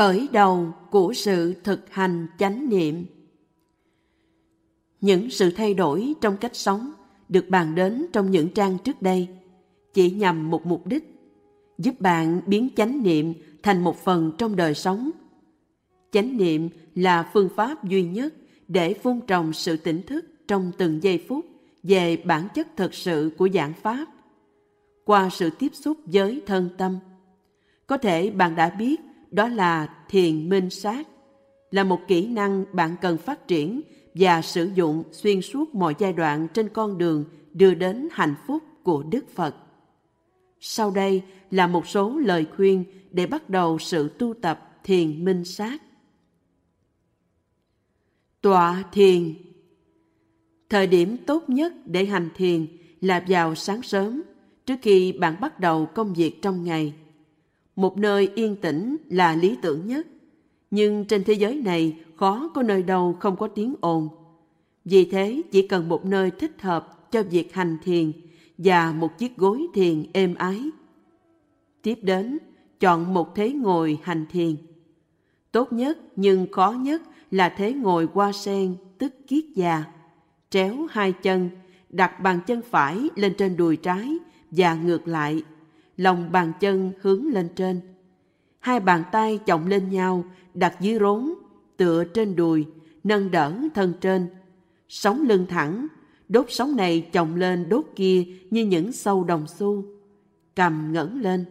Khởi đầu của sự thực hành chánh niệm. Những sự thay đổi trong cách sống được bàn đến trong những trang trước đây chỉ nhằm một mục đích, giúp bạn biến chánh niệm thành một phần trong đời sống. Chánh niệm là phương pháp duy nhất để phun trồng sự tỉnh thức trong từng giây phút về bản chất thật sự của giảng pháp. Qua sự tiếp xúc với thân tâm, có thể bạn đã biết đó là thiền minh sát, là một kỹ năng bạn cần phát triển và sử dụng xuyên suốt mọi giai đoạn trên con đường đưa đến hạnh phúc của đức phật. Sau đây là một số lời khuyên để bắt đầu sự tu tập thiền minh sát. Tọa thiền. Thời điểm tốt nhất để hành thiền là vào sáng sớm, trước khi bạn bắt đầu công việc trong ngày một nơi yên tĩnh là lý tưởng nhất. Nhưng trên thế giới này, khó có nơi đâu không có tiếng ồn. Vì thế, chỉ cần một nơi thích hợp cho việc hành thiền và một chiếc gối thiền êm ái. Tiếp đến, chọn một thế ngồi hành thiền. Tốt nhất, nhưng khó nhất là thế ngồi qua sen, tức kiết già. Tréo hai chân, đặt bàn chân phải lên trên đùi trái và ngược lại lòng bàn chân hướng lên trên. Hai bàn tay chồng lên nhau, đặt dưới rốn, tựa trên đùi, nâng đỡ thân trên. Sống lưng thẳng, đốt sống này chồng lên đốt kia như những sâu đồng xu. Cầm ngẩng lên.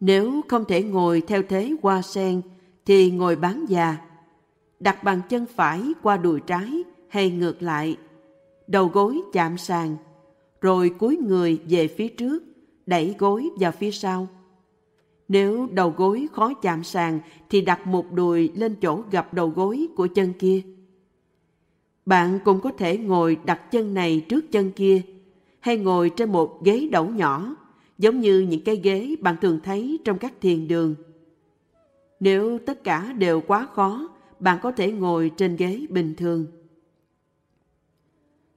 Nếu không thể ngồi theo thế hoa sen, thì ngồi bán già. Đặt bàn chân phải qua đùi trái hay ngược lại. Đầu gối chạm sàn, rồi cúi người về phía trước, đẩy gối vào phía sau. Nếu đầu gối khó chạm sàn thì đặt một đùi lên chỗ gặp đầu gối của chân kia. Bạn cũng có thể ngồi đặt chân này trước chân kia hay ngồi trên một ghế đẩu nhỏ giống như những cái ghế bạn thường thấy trong các thiền đường. Nếu tất cả đều quá khó, bạn có thể ngồi trên ghế bình thường.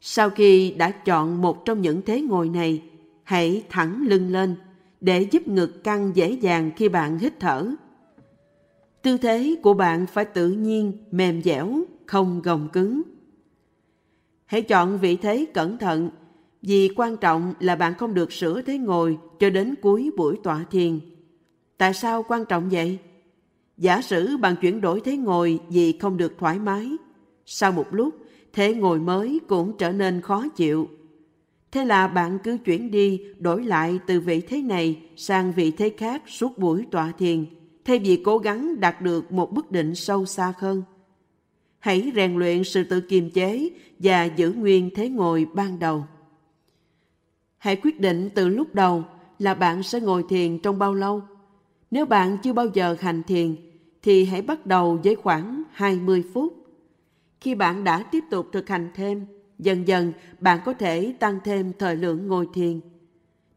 Sau khi đã chọn một trong những thế ngồi này, hãy thẳng lưng lên để giúp ngực căng dễ dàng khi bạn hít thở. Tư thế của bạn phải tự nhiên, mềm dẻo, không gồng cứng. Hãy chọn vị thế cẩn thận, vì quan trọng là bạn không được sửa thế ngồi cho đến cuối buổi tọa thiền. Tại sao quan trọng vậy? Giả sử bạn chuyển đổi thế ngồi vì không được thoải mái. Sau một lúc, thế ngồi mới cũng trở nên khó chịu Thế là bạn cứ chuyển đi, đổi lại từ vị thế này sang vị thế khác suốt buổi tọa thiền, thay vì cố gắng đạt được một bức định sâu xa hơn. Hãy rèn luyện sự tự kiềm chế và giữ nguyên thế ngồi ban đầu. Hãy quyết định từ lúc đầu là bạn sẽ ngồi thiền trong bao lâu. Nếu bạn chưa bao giờ hành thiền, thì hãy bắt đầu với khoảng 20 phút. Khi bạn đã tiếp tục thực hành thêm, Dần dần, bạn có thể tăng thêm thời lượng ngồi thiền.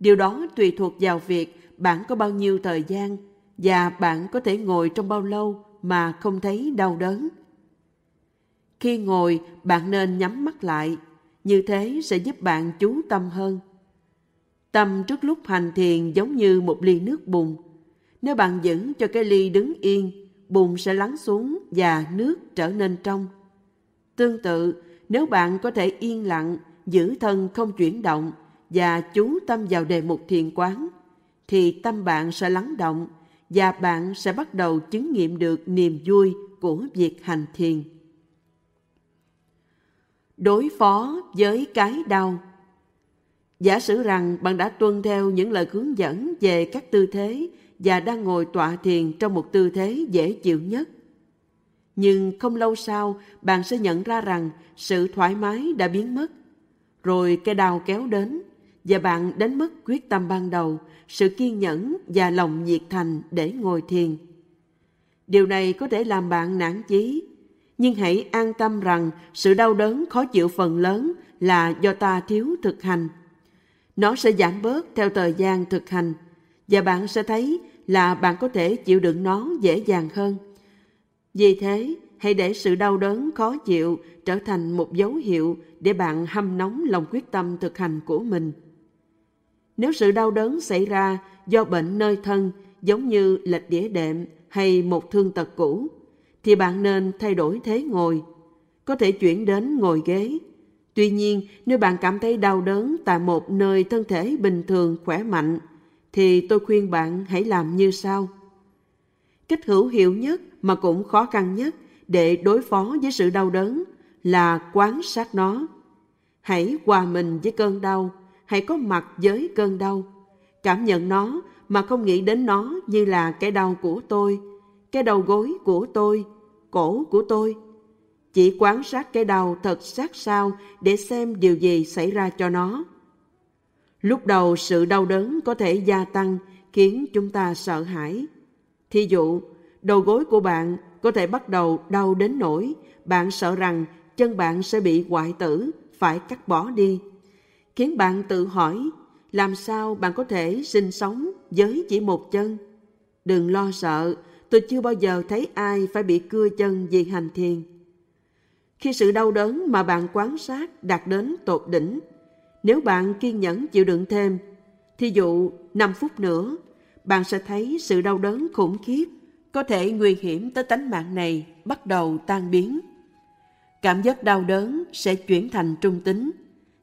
Điều đó tùy thuộc vào việc bạn có bao nhiêu thời gian và bạn có thể ngồi trong bao lâu mà không thấy đau đớn. Khi ngồi, bạn nên nhắm mắt lại, như thế sẽ giúp bạn chú tâm hơn. Tâm trước lúc hành thiền giống như một ly nước bùn. Nếu bạn giữ cho cái ly đứng yên, bùn sẽ lắng xuống và nước trở nên trong. Tương tự, nếu bạn có thể yên lặng, giữ thân không chuyển động và chú tâm vào đề mục thiền quán, thì tâm bạn sẽ lắng động và bạn sẽ bắt đầu chứng nghiệm được niềm vui của việc hành thiền. Đối phó với cái đau Giả sử rằng bạn đã tuân theo những lời hướng dẫn về các tư thế và đang ngồi tọa thiền trong một tư thế dễ chịu nhất – nhưng không lâu sau, bạn sẽ nhận ra rằng sự thoải mái đã biến mất. Rồi cái đau kéo đến, và bạn đánh mất quyết tâm ban đầu, sự kiên nhẫn và lòng nhiệt thành để ngồi thiền. Điều này có thể làm bạn nản chí, nhưng hãy an tâm rằng sự đau đớn khó chịu phần lớn là do ta thiếu thực hành. Nó sẽ giảm bớt theo thời gian thực hành, và bạn sẽ thấy là bạn có thể chịu đựng nó dễ dàng hơn. Vì thế, hãy để sự đau đớn khó chịu trở thành một dấu hiệu để bạn hâm nóng lòng quyết tâm thực hành của mình. Nếu sự đau đớn xảy ra do bệnh nơi thân giống như lệch đĩa đệm hay một thương tật cũ, thì bạn nên thay đổi thế ngồi. Có thể chuyển đến ngồi ghế. Tuy nhiên, nếu bạn cảm thấy đau đớn tại một nơi thân thể bình thường khỏe mạnh, thì tôi khuyên bạn hãy làm như sau. Cách hữu hiệu nhất mà cũng khó khăn nhất để đối phó với sự đau đớn là quan sát nó. Hãy hòa mình với cơn đau, hãy có mặt với cơn đau. Cảm nhận nó mà không nghĩ đến nó như là cái đau của tôi, cái đầu gối của tôi, cổ của tôi. Chỉ quan sát cái đau thật sát sao để xem điều gì xảy ra cho nó. Lúc đầu sự đau đớn có thể gia tăng khiến chúng ta sợ hãi. Thí dụ, đầu gối của bạn có thể bắt đầu đau đến nỗi bạn sợ rằng chân bạn sẽ bị hoại tử, phải cắt bỏ đi. Khiến bạn tự hỏi, làm sao bạn có thể sinh sống với chỉ một chân? Đừng lo sợ, tôi chưa bao giờ thấy ai phải bị cưa chân vì hành thiền. Khi sự đau đớn mà bạn quan sát đạt đến tột đỉnh, nếu bạn kiên nhẫn chịu đựng thêm, thí dụ 5 phút nữa, bạn sẽ thấy sự đau đớn khủng khiếp, có thể nguy hiểm tới tánh mạng này bắt đầu tan biến. Cảm giác đau đớn sẽ chuyển thành trung tính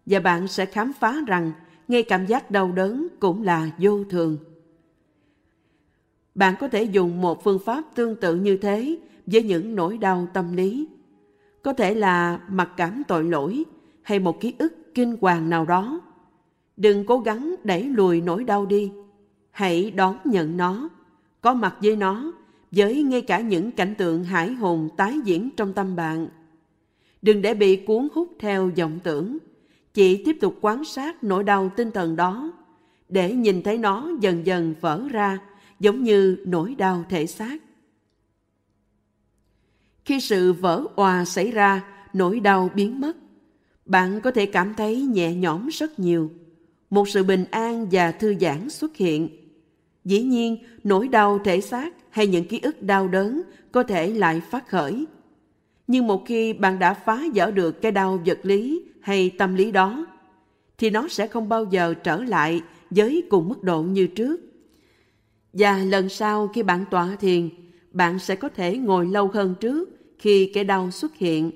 và bạn sẽ khám phá rằng ngay cảm giác đau đớn cũng là vô thường. Bạn có thể dùng một phương pháp tương tự như thế với những nỗi đau tâm lý. Có thể là mặc cảm tội lỗi hay một ký ức kinh hoàng nào đó. Đừng cố gắng đẩy lùi nỗi đau đi. Hãy đón nhận nó, có mặt với nó, với ngay cả những cảnh tượng hải hồn tái diễn trong tâm bạn. Đừng để bị cuốn hút theo vọng tưởng. Chỉ tiếp tục quan sát nỗi đau tinh thần đó, để nhìn thấy nó dần dần vỡ ra, giống như nỗi đau thể xác. Khi sự vỡ òa xảy ra, nỗi đau biến mất. Bạn có thể cảm thấy nhẹ nhõm rất nhiều. Một sự bình an và thư giãn xuất hiện. Dĩ nhiên, nỗi đau thể xác hay những ký ức đau đớn có thể lại phát khởi. Nhưng một khi bạn đã phá vỡ được cái đau vật lý hay tâm lý đó, thì nó sẽ không bao giờ trở lại với cùng mức độ như trước. Và lần sau khi bạn tọa thiền, bạn sẽ có thể ngồi lâu hơn trước khi cái đau xuất hiện.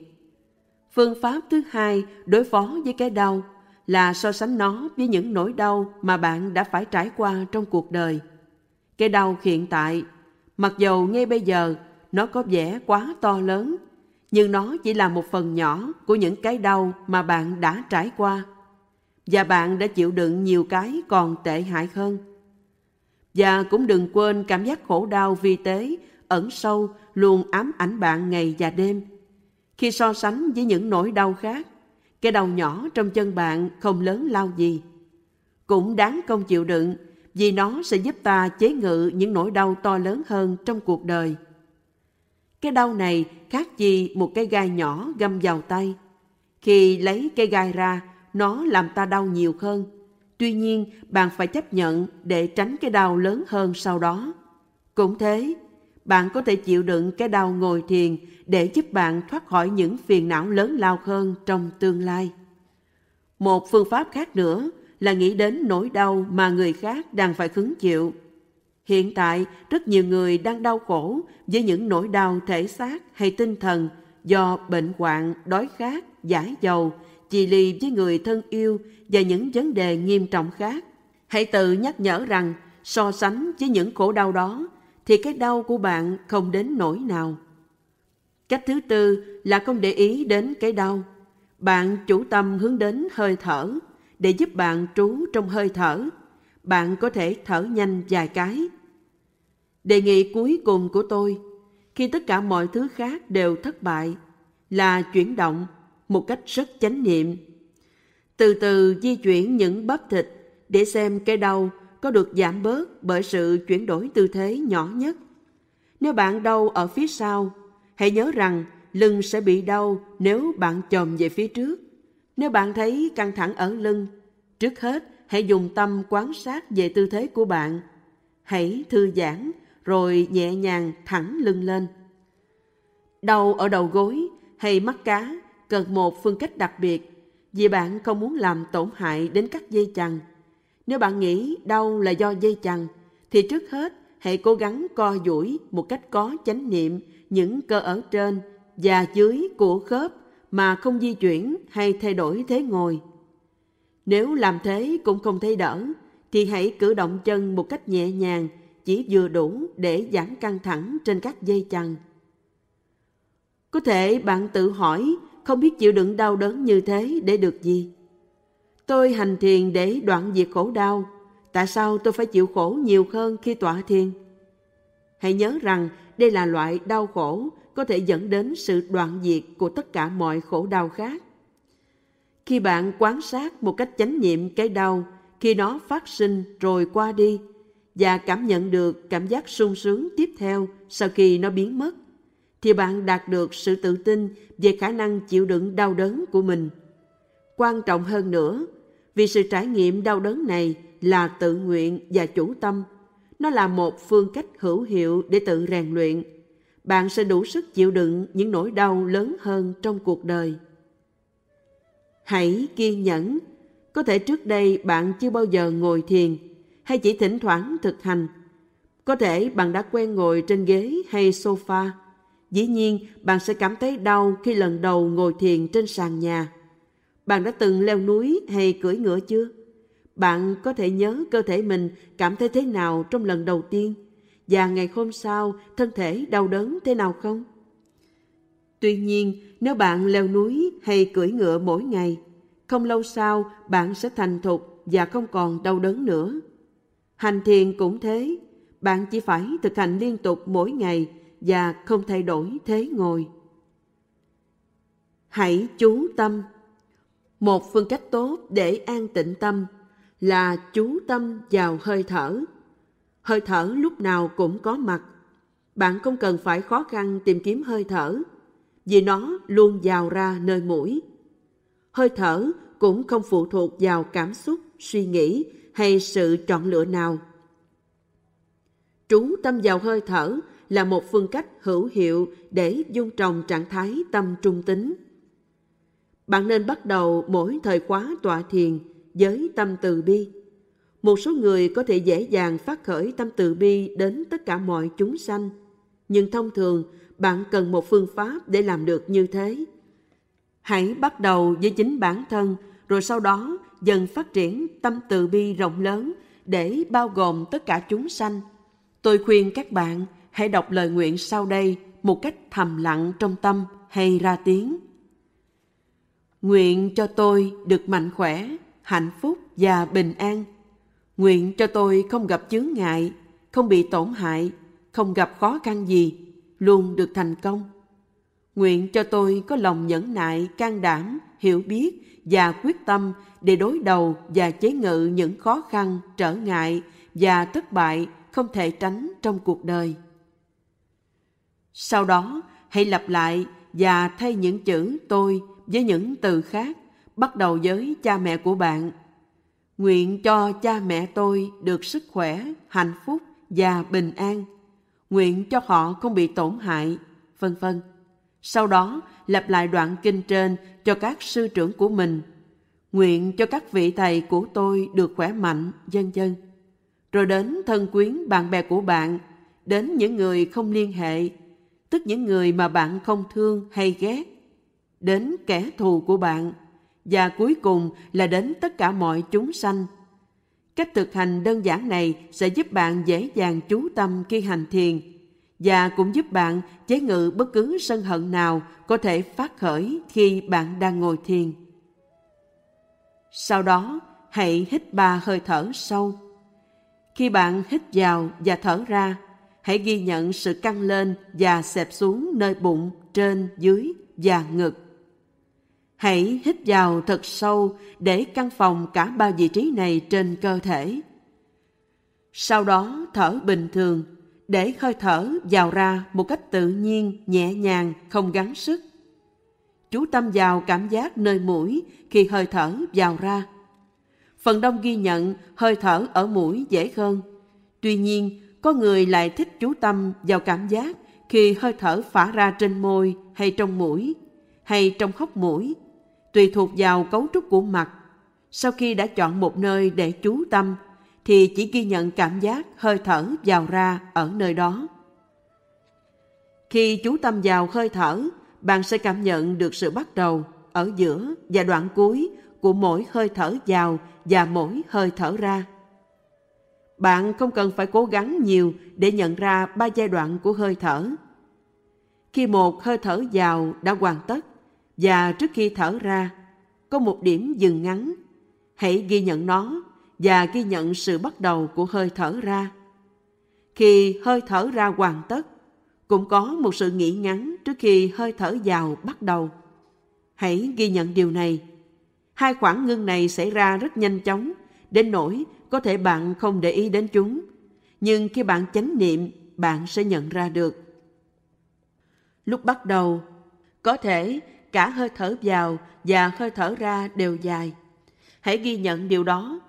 Phương pháp thứ hai đối phó với cái đau là so sánh nó với những nỗi đau mà bạn đã phải trải qua trong cuộc đời. Cái đau hiện tại, mặc dầu ngay bây giờ nó có vẻ quá to lớn, nhưng nó chỉ là một phần nhỏ của những cái đau mà bạn đã trải qua. Và bạn đã chịu đựng nhiều cái còn tệ hại hơn. Và cũng đừng quên cảm giác khổ đau vi tế ẩn sâu luôn ám ảnh bạn ngày và đêm. Khi so sánh với những nỗi đau khác, cái đau nhỏ trong chân bạn không lớn lao gì. Cũng đáng công chịu đựng vì nó sẽ giúp ta chế ngự những nỗi đau to lớn hơn trong cuộc đời. Cái đau này khác gì một cái gai nhỏ găm vào tay. Khi lấy cái gai ra, nó làm ta đau nhiều hơn. Tuy nhiên, bạn phải chấp nhận để tránh cái đau lớn hơn sau đó. Cũng thế, bạn có thể chịu đựng cái đau ngồi thiền để giúp bạn thoát khỏi những phiền não lớn lao hơn trong tương lai. Một phương pháp khác nữa là nghĩ đến nỗi đau mà người khác đang phải hứng chịu. Hiện tại, rất nhiều người đang đau khổ với những nỗi đau thể xác hay tinh thần do bệnh hoạn, đói khát, giải dầu, chì lì với người thân yêu và những vấn đề nghiêm trọng khác. Hãy tự nhắc nhở rằng so sánh với những khổ đau đó thì cái đau của bạn không đến nỗi nào. Cách thứ tư là không để ý đến cái đau. Bạn chủ tâm hướng đến hơi thở để giúp bạn trú trong hơi thở. Bạn có thể thở nhanh vài cái. Đề nghị cuối cùng của tôi, khi tất cả mọi thứ khác đều thất bại, là chuyển động một cách rất chánh niệm. Từ từ di chuyển những bắp thịt để xem cái đau có được giảm bớt bởi sự chuyển đổi tư thế nhỏ nhất. Nếu bạn đau ở phía sau, hãy nhớ rằng lưng sẽ bị đau nếu bạn chồm về phía trước. Nếu bạn thấy căng thẳng ở lưng, trước hết hãy dùng tâm quan sát về tư thế của bạn. Hãy thư giãn rồi nhẹ nhàng thẳng lưng lên. Đau ở đầu gối hay mắt cá cần một phương cách đặc biệt vì bạn không muốn làm tổn hại đến các dây chằng. Nếu bạn nghĩ đau là do dây chằng thì trước hết hãy cố gắng co duỗi một cách có chánh niệm những cơ ở trên và dưới của khớp mà không di chuyển hay thay đổi thế ngồi. Nếu làm thế cũng không thấy đỡ, thì hãy cử động chân một cách nhẹ nhàng, chỉ vừa đủ để giảm căng thẳng trên các dây chằng. Có thể bạn tự hỏi không biết chịu đựng đau đớn như thế để được gì? Tôi hành thiền để đoạn diệt khổ đau. Tại sao tôi phải chịu khổ nhiều hơn khi tọa thiền? Hãy nhớ rằng đây là loại đau khổ có thể dẫn đến sự đoạn diệt của tất cả mọi khổ đau khác. Khi bạn quan sát một cách chánh niệm cái đau khi nó phát sinh rồi qua đi và cảm nhận được cảm giác sung sướng tiếp theo sau khi nó biến mất, thì bạn đạt được sự tự tin về khả năng chịu đựng đau đớn của mình. Quan trọng hơn nữa, vì sự trải nghiệm đau đớn này là tự nguyện và chủ tâm, nó là một phương cách hữu hiệu để tự rèn luyện. Bạn sẽ đủ sức chịu đựng những nỗi đau lớn hơn trong cuộc đời. Hãy kiên nhẫn. Có thể trước đây bạn chưa bao giờ ngồi thiền hay chỉ thỉnh thoảng thực hành. Có thể bạn đã quen ngồi trên ghế hay sofa. Dĩ nhiên, bạn sẽ cảm thấy đau khi lần đầu ngồi thiền trên sàn nhà. Bạn đã từng leo núi hay cưỡi ngựa chưa? Bạn có thể nhớ cơ thể mình cảm thấy thế nào trong lần đầu tiên và ngày hôm sau thân thể đau đớn thế nào không? Tuy nhiên, nếu bạn leo núi hay cưỡi ngựa mỗi ngày, không lâu sau bạn sẽ thành thục và không còn đau đớn nữa. Hành thiền cũng thế, bạn chỉ phải thực hành liên tục mỗi ngày và không thay đổi thế ngồi. Hãy chú tâm. Một phương cách tốt để an tịnh tâm là chú tâm vào hơi thở. Hơi thở lúc nào cũng có mặt. Bạn không cần phải khó khăn tìm kiếm hơi thở vì nó luôn vào ra nơi mũi. Hơi thở cũng không phụ thuộc vào cảm xúc, suy nghĩ hay sự chọn lựa nào. Trú tâm vào hơi thở là một phương cách hữu hiệu để dung trồng trạng thái tâm trung tính. Bạn nên bắt đầu mỗi thời khóa tọa thiền với tâm từ bi. Một số người có thể dễ dàng phát khởi tâm từ bi đến tất cả mọi chúng sanh, nhưng thông thường bạn cần một phương pháp để làm được như thế. Hãy bắt đầu với chính bản thân, rồi sau đó dần phát triển tâm từ bi rộng lớn để bao gồm tất cả chúng sanh. Tôi khuyên các bạn hãy đọc lời nguyện sau đây một cách thầm lặng trong tâm hay ra tiếng. Nguyện cho tôi được mạnh khỏe, hạnh phúc và bình an. Nguyện cho tôi không gặp chướng ngại, không bị tổn hại, không gặp khó khăn gì, luôn được thành công. Nguyện cho tôi có lòng nhẫn nại, can đảm, hiểu biết và quyết tâm để đối đầu và chế ngự những khó khăn, trở ngại và thất bại không thể tránh trong cuộc đời. Sau đó, hãy lặp lại và thay những chữ tôi với những từ khác, bắt đầu với cha mẹ của bạn. Nguyện cho cha mẹ tôi được sức khỏe, hạnh phúc và bình an. Nguyện cho họ không bị tổn hại, vân vân. Sau đó, lặp lại đoạn kinh trên cho các sư trưởng của mình. Nguyện cho các vị thầy của tôi được khỏe mạnh, vân vân. Rồi đến thân quyến bạn bè của bạn, đến những người không liên hệ, tức những người mà bạn không thương hay ghét, đến kẻ thù của bạn, và cuối cùng là đến tất cả mọi chúng sanh. Cách thực hành đơn giản này sẽ giúp bạn dễ dàng chú tâm khi hành thiền và cũng giúp bạn chế ngự bất cứ sân hận nào có thể phát khởi khi bạn đang ngồi thiền. Sau đó, hãy hít ba hơi thở sâu. Khi bạn hít vào và thở ra, hãy ghi nhận sự căng lên và xẹp xuống nơi bụng, trên, dưới và ngực. Hãy hít vào thật sâu để căn phòng cả ba vị trí này trên cơ thể. Sau đó thở bình thường để hơi thở vào ra một cách tự nhiên, nhẹ nhàng, không gắng sức. Chú tâm vào cảm giác nơi mũi khi hơi thở vào ra. Phần đông ghi nhận hơi thở ở mũi dễ hơn. Tuy nhiên, có người lại thích chú tâm vào cảm giác khi hơi thở phả ra trên môi hay trong mũi hay trong hốc mũi, tùy thuộc vào cấu trúc của mặt. Sau khi đã chọn một nơi để chú tâm, thì chỉ ghi nhận cảm giác hơi thở vào ra ở nơi đó. Khi chú tâm vào hơi thở, bạn sẽ cảm nhận được sự bắt đầu, ở giữa và đoạn cuối của mỗi hơi thở vào và mỗi hơi thở ra. Bạn không cần phải cố gắng nhiều để nhận ra ba giai đoạn của hơi thở. Khi một hơi thở vào đã hoàn tất và trước khi thở ra, có một điểm dừng ngắn, hãy ghi nhận nó và ghi nhận sự bắt đầu của hơi thở ra. Khi hơi thở ra hoàn tất, cũng có một sự nghỉ ngắn trước khi hơi thở vào bắt đầu. Hãy ghi nhận điều này. Hai khoảng ngưng này xảy ra rất nhanh chóng, đến nỗi có thể bạn không để ý đến chúng. Nhưng khi bạn chánh niệm, bạn sẽ nhận ra được. Lúc bắt đầu, có thể cả hơi thở vào và hơi thở ra đều dài. Hãy ghi nhận điều đó,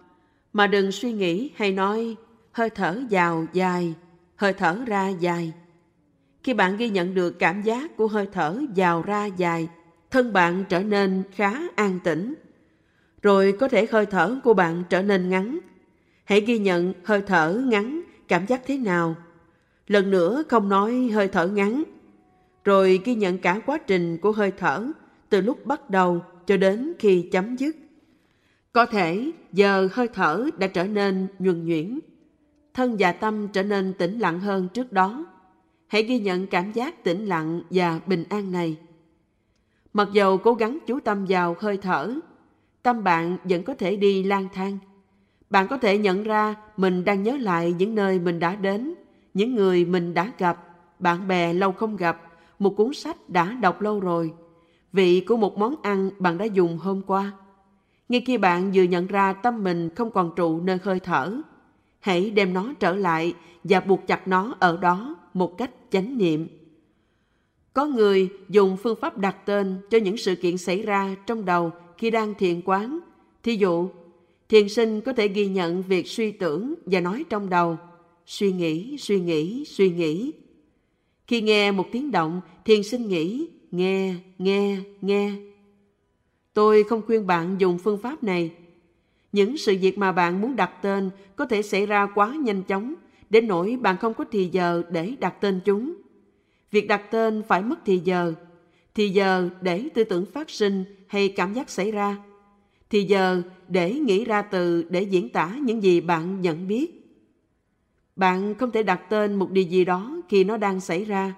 mà đừng suy nghĩ hay nói hơi thở vào dài, hơi thở ra dài. Khi bạn ghi nhận được cảm giác của hơi thở vào ra dài, thân bạn trở nên khá an tĩnh. Rồi có thể hơi thở của bạn trở nên ngắn. Hãy ghi nhận hơi thở ngắn, cảm giác thế nào. Lần nữa không nói hơi thở ngắn. Rồi ghi nhận cả quá trình của hơi thở từ lúc bắt đầu cho đến khi chấm dứt. Có thể giờ hơi thở đã trở nên nhuần nhuyễn, thân và tâm trở nên tĩnh lặng hơn trước đó. Hãy ghi nhận cảm giác tĩnh lặng và bình an này. Mặc dầu cố gắng chú tâm vào hơi thở, tâm bạn vẫn có thể đi lang thang. Bạn có thể nhận ra mình đang nhớ lại những nơi mình đã đến, những người mình đã gặp, bạn bè lâu không gặp, một cuốn sách đã đọc lâu rồi, vị của một món ăn bạn đã dùng hôm qua. Ngay khi bạn vừa nhận ra tâm mình không còn trụ nơi hơi thở, hãy đem nó trở lại và buộc chặt nó ở đó một cách chánh niệm. Có người dùng phương pháp đặt tên cho những sự kiện xảy ra trong đầu khi đang thiền quán. Thí dụ, thiền sinh có thể ghi nhận việc suy tưởng và nói trong đầu, suy nghĩ, suy nghĩ, suy nghĩ. Khi nghe một tiếng động, thiền sinh nghĩ, nghe, nghe, nghe. Tôi không khuyên bạn dùng phương pháp này. Những sự việc mà bạn muốn đặt tên có thể xảy ra quá nhanh chóng, đến nỗi bạn không có thì giờ để đặt tên chúng. Việc đặt tên phải mất thì giờ, thì giờ để tư tưởng phát sinh hay cảm giác xảy ra, thì giờ để nghĩ ra từ để diễn tả những gì bạn nhận biết. Bạn không thể đặt tên một điều gì đó khi nó đang xảy ra.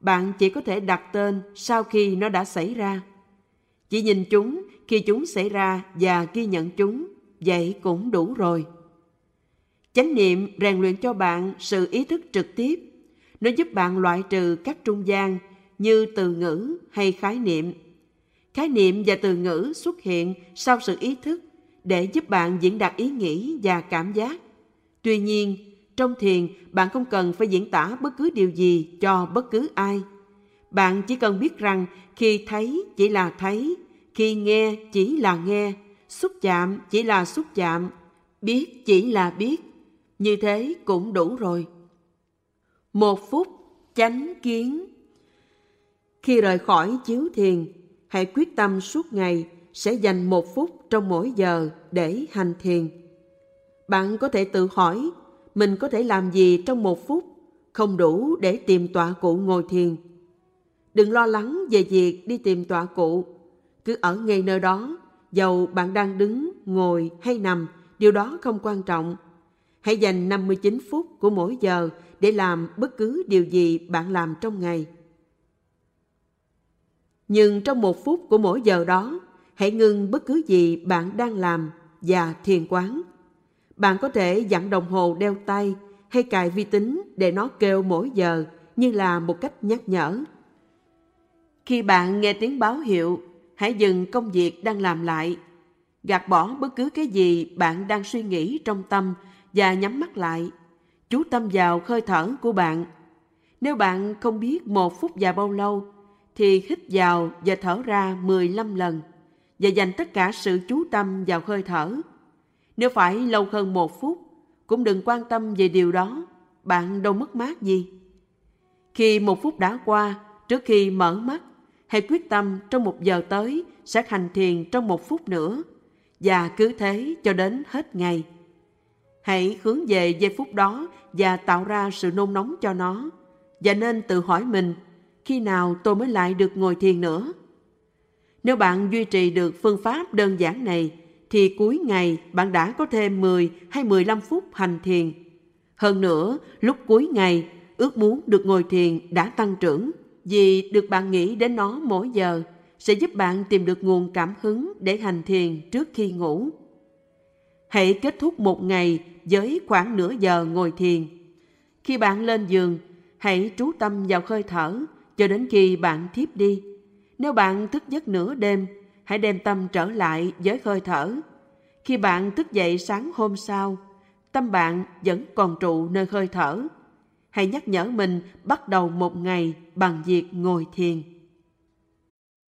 Bạn chỉ có thể đặt tên sau khi nó đã xảy ra. Chỉ nhìn chúng khi chúng xảy ra và ghi nhận chúng, vậy cũng đủ rồi. Chánh niệm rèn luyện cho bạn sự ý thức trực tiếp nó giúp bạn loại trừ các trung gian như từ ngữ hay khái niệm. Khái niệm và từ ngữ xuất hiện sau sự ý thức để giúp bạn diễn đạt ý nghĩ và cảm giác. Tuy nhiên, trong thiền, bạn không cần phải diễn tả bất cứ điều gì cho bất cứ ai. Bạn chỉ cần biết rằng khi thấy chỉ là thấy, khi nghe chỉ là nghe, xúc chạm chỉ là xúc chạm, biết chỉ là biết. Như thế cũng đủ rồi. Một phút chánh kiến. Khi rời khỏi chiếu thiền, hãy quyết tâm suốt ngày sẽ dành một phút trong mỗi giờ để hành thiền. Bạn có thể tự hỏi mình có thể làm gì trong một phút không đủ để tìm tọa cụ ngồi thiền. Đừng lo lắng về việc đi tìm tọa cụ. Cứ ở ngay nơi đó, dầu bạn đang đứng, ngồi hay nằm, điều đó không quan trọng. Hãy dành 59 phút của mỗi giờ để làm bất cứ điều gì bạn làm trong ngày. Nhưng trong một phút của mỗi giờ đó, hãy ngưng bất cứ gì bạn đang làm và thiền quán. Bạn có thể dặn đồng hồ đeo tay hay cài vi tính để nó kêu mỗi giờ như là một cách nhắc nhở. Khi bạn nghe tiếng báo hiệu, hãy dừng công việc đang làm lại. Gạt bỏ bất cứ cái gì bạn đang suy nghĩ trong tâm và nhắm mắt lại chú tâm vào hơi thở của bạn. Nếu bạn không biết một phút và bao lâu, thì hít vào và thở ra 15 lần và dành tất cả sự chú tâm vào hơi thở. Nếu phải lâu hơn một phút, cũng đừng quan tâm về điều đó, bạn đâu mất mát gì. Khi một phút đã qua, trước khi mở mắt, hãy quyết tâm trong một giờ tới sẽ hành thiền trong một phút nữa và cứ thế cho đến hết ngày. Hãy hướng về giây phút đó và tạo ra sự nôn nóng cho nó. Và nên tự hỏi mình, khi nào tôi mới lại được ngồi thiền nữa? Nếu bạn duy trì được phương pháp đơn giản này, thì cuối ngày bạn đã có thêm 10 hay 15 phút hành thiền. Hơn nữa, lúc cuối ngày, ước muốn được ngồi thiền đã tăng trưởng vì được bạn nghĩ đến nó mỗi giờ sẽ giúp bạn tìm được nguồn cảm hứng để hành thiền trước khi ngủ. Hãy kết thúc một ngày với khoảng nửa giờ ngồi thiền. Khi bạn lên giường, hãy trú tâm vào hơi thở cho đến khi bạn thiếp đi. Nếu bạn thức giấc nửa đêm, hãy đem tâm trở lại với hơi thở. Khi bạn thức dậy sáng hôm sau, tâm bạn vẫn còn trụ nơi hơi thở. Hãy nhắc nhở mình bắt đầu một ngày bằng việc ngồi thiền.